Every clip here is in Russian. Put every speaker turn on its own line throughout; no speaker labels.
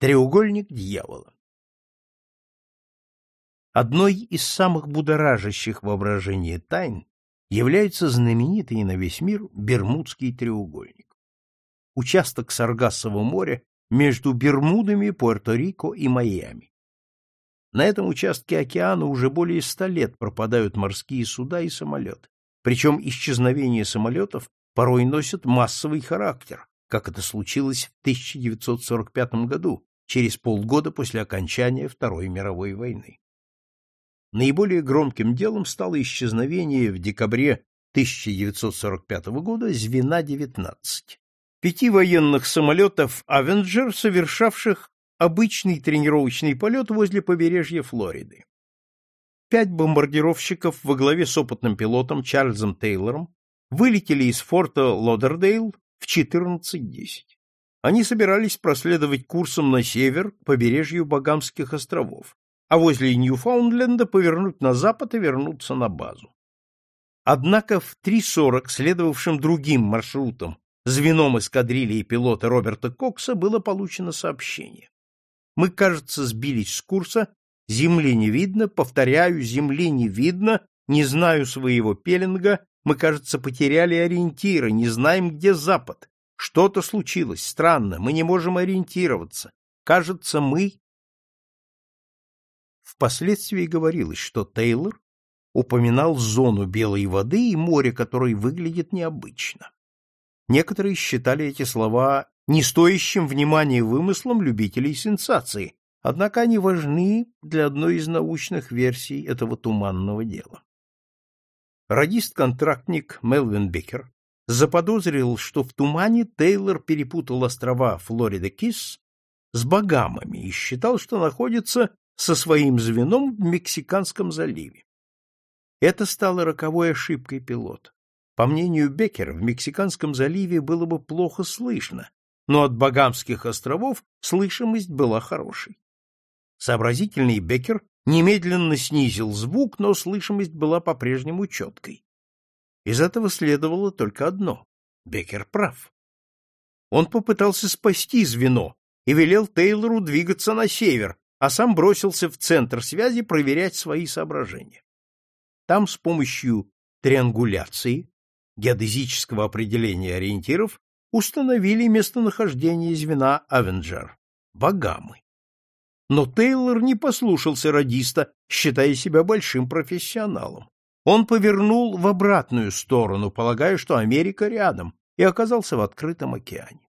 Треугольник дьявола. Одной из самых будоражащих воображение тайн является знаменитый на весь мир Бермудский треугольник. Участок Саргассового моря между Бермудами, Пуэрто-Рико и Майами. На этом участке океана уже более ста лет пропадают морские суда и самолеты. Причем исчезновение самолетов порой носит массовый характер, как это случилось в 1945 году, через полгода после окончания Второй мировой войны. Наиболее громким делом стало исчезновение в декабре 1945 года звена 19. Пяти военных самолетов «Авенджер», совершавших обычный тренировочный полет возле побережья Флориды. Пять бомбардировщиков во главе с опытным пилотом Чарльзом Тейлором вылетели из форта Лодердейл в 14.10. Они собирались проследовать курсом на север к побережью Багамских островов, а возле Ньюфаундленда повернуть на запад и вернуться на базу. Однако в 3.40 следовавшим другим маршрутом звеном эскадрильи пилота Роберта Кокса было получено сообщение. Мы, кажется, сбились с курса, земли не видно, повторяю, земли не видно, не знаю своего пеленга, мы, кажется, потеряли ориентиры, не знаем, где запад. Что-то случилось, странно, мы не можем ориентироваться. Кажется, мы... Впоследствии говорилось, что Тейлор упоминал зону белой воды и море, которое выглядит необычно. Некоторые считали эти слова не стоящим внимания вымыслом любителей сенсации, однако они важны для одной из научных версий этого туманного дела. Радист-контрактник Мелвин Беккер заподозрил, что в тумане Тейлор перепутал острова Флорида-Кис с Багамами и считал, что находится со своим звеном в Мексиканском заливе. Это стало роковой ошибкой пилота. По мнению Беккера, в Мексиканском заливе было бы плохо слышно, но от Багамских островов слышимость была хорошей. Сообразительный Беккер немедленно снизил звук, но слышимость была по-прежнему четкой. Из этого следовало только одно — Беккер прав. Он попытался спасти звено и велел Тейлору двигаться на север, а сам бросился в центр связи проверять свои соображения. Там с помощью триангуляции, геодезического определения ориентиров, установили местонахождение звена Авенджер — Багамы. Но Тейлор не послушался радиста, считая себя большим профессионалом. Он повернул в обратную сторону, полагая, что Америка рядом, и оказался в открытом океане.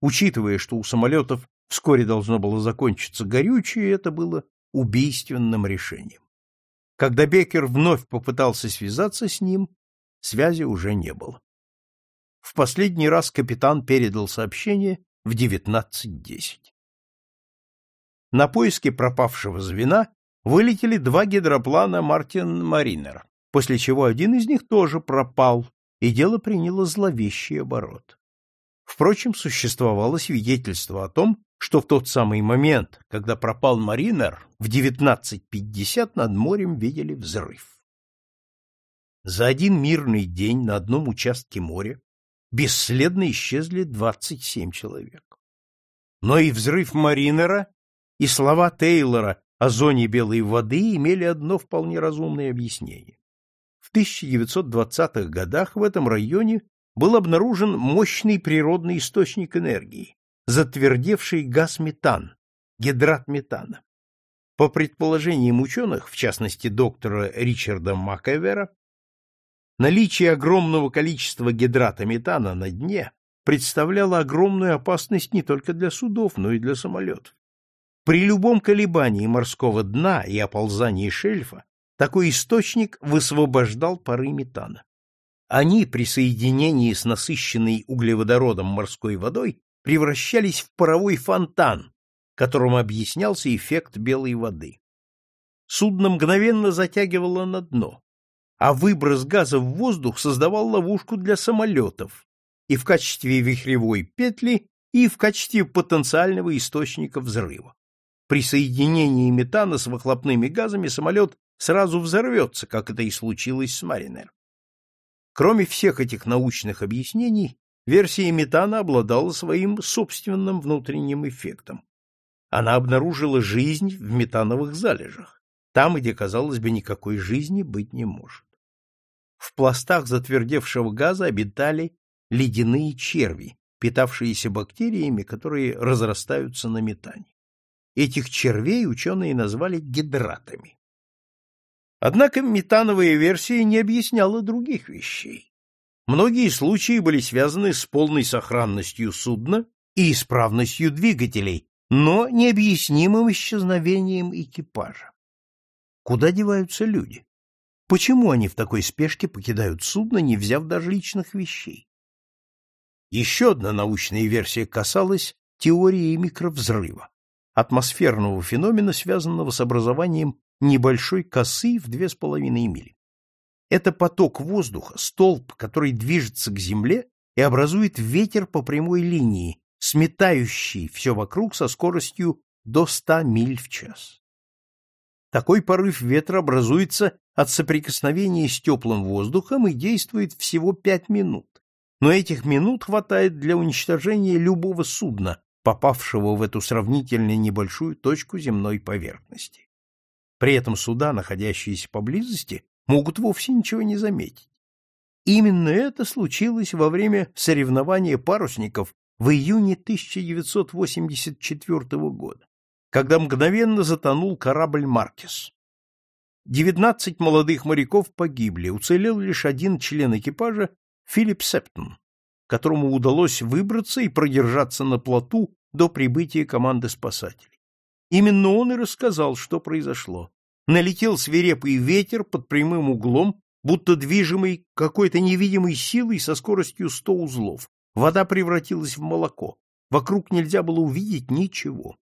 Учитывая, что у самолетов вскоре должно было закончиться горючее, это было убийственным решением. Когда Беккер вновь попытался связаться с ним, связи уже не было. В последний раз капитан передал сообщение в 19.10. На поиски пропавшего звена вылетели два гидроплана Мартин Маринер после чего один из них тоже пропал, и дело приняло зловещий оборот. Впрочем, существовало свидетельство о том, что в тот самый момент, когда пропал Маринер, в 19.50 над морем видели взрыв. За один мирный день на одном участке моря бесследно исчезли 27 человек. Но и взрыв Маринера, и слова Тейлора о зоне белой воды имели одно вполне разумное объяснение. 1920-х годах в этом районе был обнаружен мощный природный источник энергии, затвердевший газ метан, гидрат метана. По предположениям ученых, в частности доктора Ричарда Макэвера, наличие огромного количества гидрата метана на дне представляло огромную опасность не только для судов, но и для самолетов. При любом колебании морского дна и оползании шельфа такой источник высвобождал пары метана. Они при соединении с насыщенной углеводородом морской водой превращались в паровой фонтан, которым объяснялся эффект белой воды. Судно мгновенно затягивало на дно, а выброс газа в воздух создавал ловушку для самолетов и в качестве вихревой петли, и в качестве потенциального источника взрыва. При соединении метана с выхлопными газами самолет сразу взорвется, как это и случилось с Маринер. Кроме всех этих научных объяснений, версия метана обладала своим собственным внутренним эффектом. Она обнаружила жизнь в метановых залежах, там, где, казалось бы, никакой жизни быть не может. В пластах затвердевшего газа обитали ледяные черви, питавшиеся бактериями, которые разрастаются на метане. Этих червей ученые назвали гидратами. Однако метановая версия не объясняла других вещей. Многие случаи были связаны с полной сохранностью судна и исправностью двигателей, но необъяснимым исчезновением экипажа. Куда деваются люди? Почему они в такой спешке покидают судно, не взяв даже личных вещей? Еще одна научная версия касалась теории микровзрыва, атмосферного феномена, связанного с образованием небольшой косы в две с половиной мили. Это поток воздуха, столб, который движется к Земле и образует ветер по прямой линии, сметающий все вокруг со скоростью до 100 миль в час. Такой порыв ветра образуется от соприкосновения с теплым воздухом и действует всего 5 минут но этих минут хватает для уничтожения любого судна, попавшего в эту сравнительно небольшую точку земной поверхности. При этом суда, находящиеся поблизости, могут вовсе ничего не заметить. Именно это случилось во время соревнования парусников в июне 1984 года, когда мгновенно затонул корабль «Маркес». Девятнадцать молодых моряков погибли, уцелел лишь один член экипажа Филипп Септон, которому удалось выбраться и продержаться на плоту до прибытия команды спасателей. Именно он и рассказал, что произошло. Налетел свирепый ветер под прямым углом, будто движимый какой-то невидимой силой со скоростью 100 узлов. Вода превратилась в молоко. Вокруг нельзя было увидеть ничего.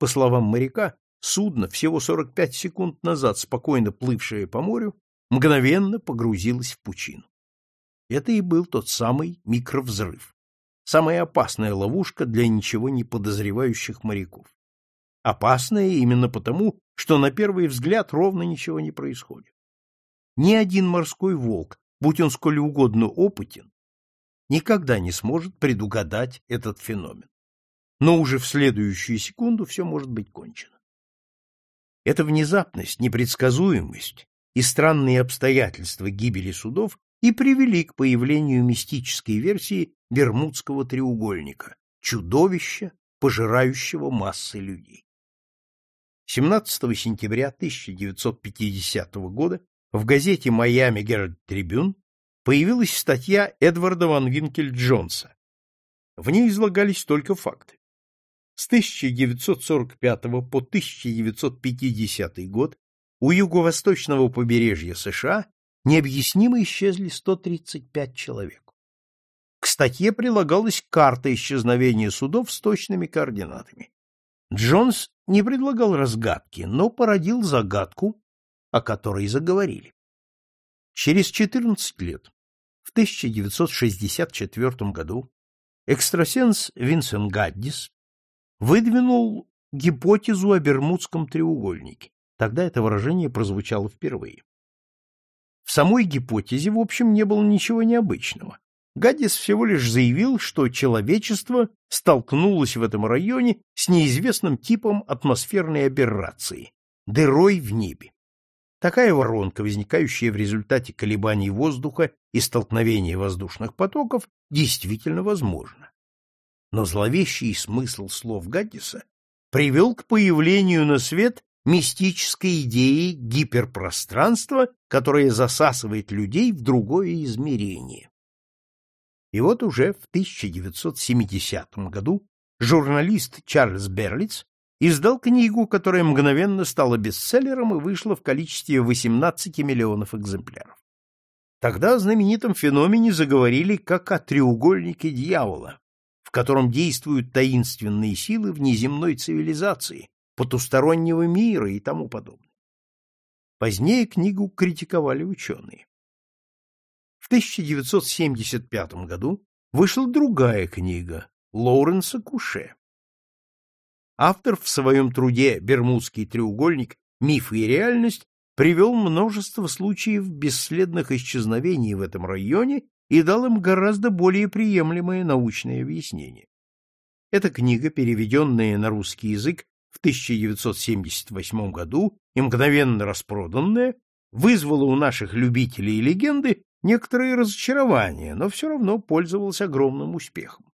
По словам моряка, судно, всего 45 секунд назад спокойно плывшее по морю, мгновенно погрузилось в пучину. Это и был тот самый микровзрыв. Самая опасная ловушка для ничего не подозревающих моряков. Опасная именно потому, что на первый взгляд ровно ничего не происходит. Ни один морской волк, будь он сколь угодно опытен, никогда не сможет предугадать этот феномен. Но уже в следующую секунду все может быть кончено. Эта внезапность, непредсказуемость и странные обстоятельства гибели судов и привели к появлению мистической версии Бермудского треугольника – чудовища, пожирающего массы людей. 17 сентября 1950 года в газете «Майами Геральд Трибюн» появилась статья Эдварда Ван Винкель Джонса. В ней излагались только факты. С 1945 по 1950 год у юго-восточного побережья США необъяснимо исчезли 135 человек. К статье прилагалась карта исчезновения судов с точными координатами. Джонс не предлагал разгадки, но породил загадку, о которой заговорили. Через 14 лет, в 1964 году, экстрасенс Винсент Гаддис выдвинул гипотезу о Бермудском треугольнике. Тогда это выражение прозвучало впервые. В самой гипотезе, в общем, не было ничего необычного. Гаддис всего лишь заявил, что человечество столкнулось в этом районе с неизвестным типом атмосферной аберрации – дырой в небе. Такая воронка, возникающая в результате колебаний воздуха и столкновения воздушных потоков, действительно возможна. Но зловещий смысл слов Гаддиса привел к появлению на свет мистической идеи гиперпространства, которое засасывает людей в другое измерение. И вот уже в 1970 году журналист Чарльз Берлиц издал книгу, которая мгновенно стала бестселлером и вышла в количестве 18 миллионов экземпляров. Тогда о знаменитом феномене заговорили как о треугольнике дьявола, в котором действуют таинственные силы внеземной цивилизации, потустороннего мира и тому подобное. Позднее книгу критиковали ученые. В 1975 году вышла другая книга Лоуренса Куше. Автор в своем труде «Бермудский треугольник. Мифы и реальность» привел множество случаев бесследных исчезновений в этом районе и дал им гораздо более приемлемое научное объяснение. Эта книга, переведенная на русский язык в 1978 году и мгновенно распроданная, вызвала у наших любителей легенды некоторые разочарования, но все равно пользовалась огромным успехом.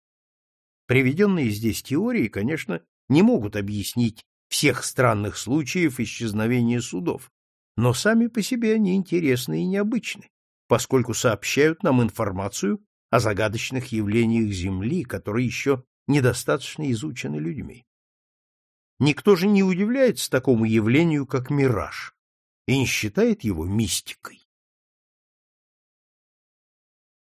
Приведенные здесь теории, конечно, не могут объяснить всех странных случаев исчезновения судов, но сами по себе они интересны и необычны, поскольку сообщают нам информацию о загадочных явлениях Земли, которые еще недостаточно изучены людьми. Никто же не удивляется такому явлению, как мираж, и не считает его мистикой.